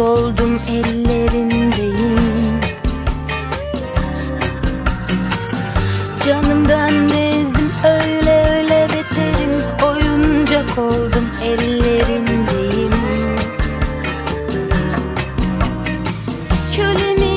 oldum ellerindeyim. Canımdan bezdim öyle öyle beterim. Oyuncak oldum ellerindeyim. Köle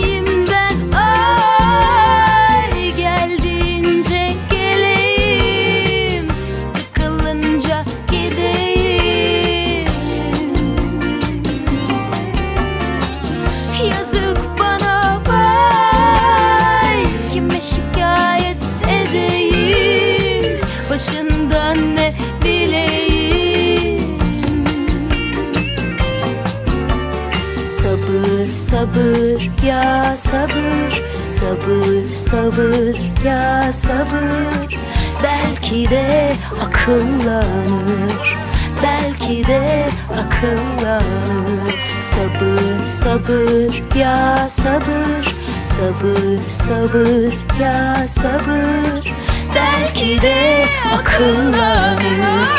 Sabır ya sabır. Sabır sabır ya sabır. Belki de akıllanır. Belki de akıllanır. Sabır sabır ya sabır. Sabır sabır ya sabır. Belki de akıllanır.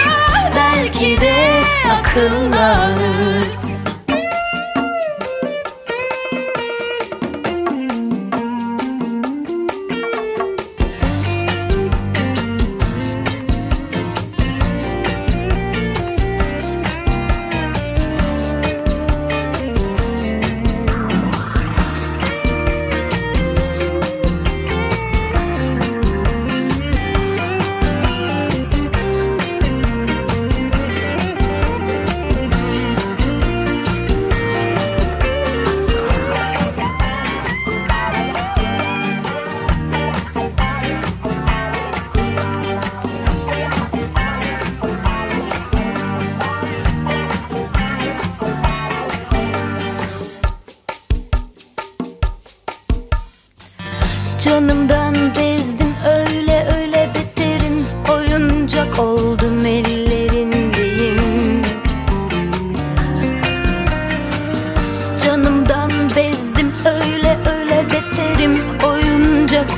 Belki de akıllanır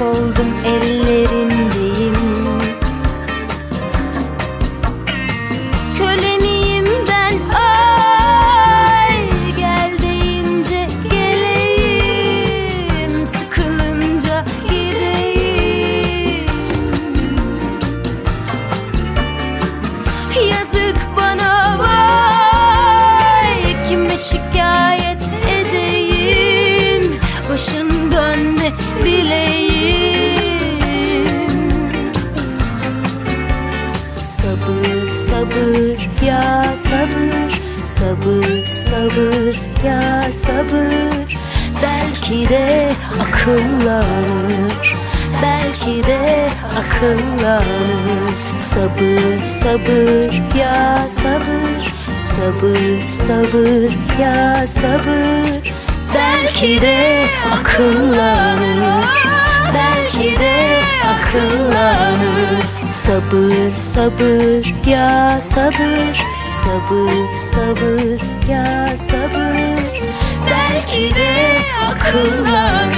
oldum ellerindeyim Sabır sabır ya sabır. Sabır sabır ya sabır. Belki de akıllanır Belki de akıllanır Sabır sabır ya sabır. Sabır sabır ya sabır. Belki de akıllanır Belki de akıllanır Sabır sabır ya sabır. Sabır sabır ya sabır. Belki de akıllanır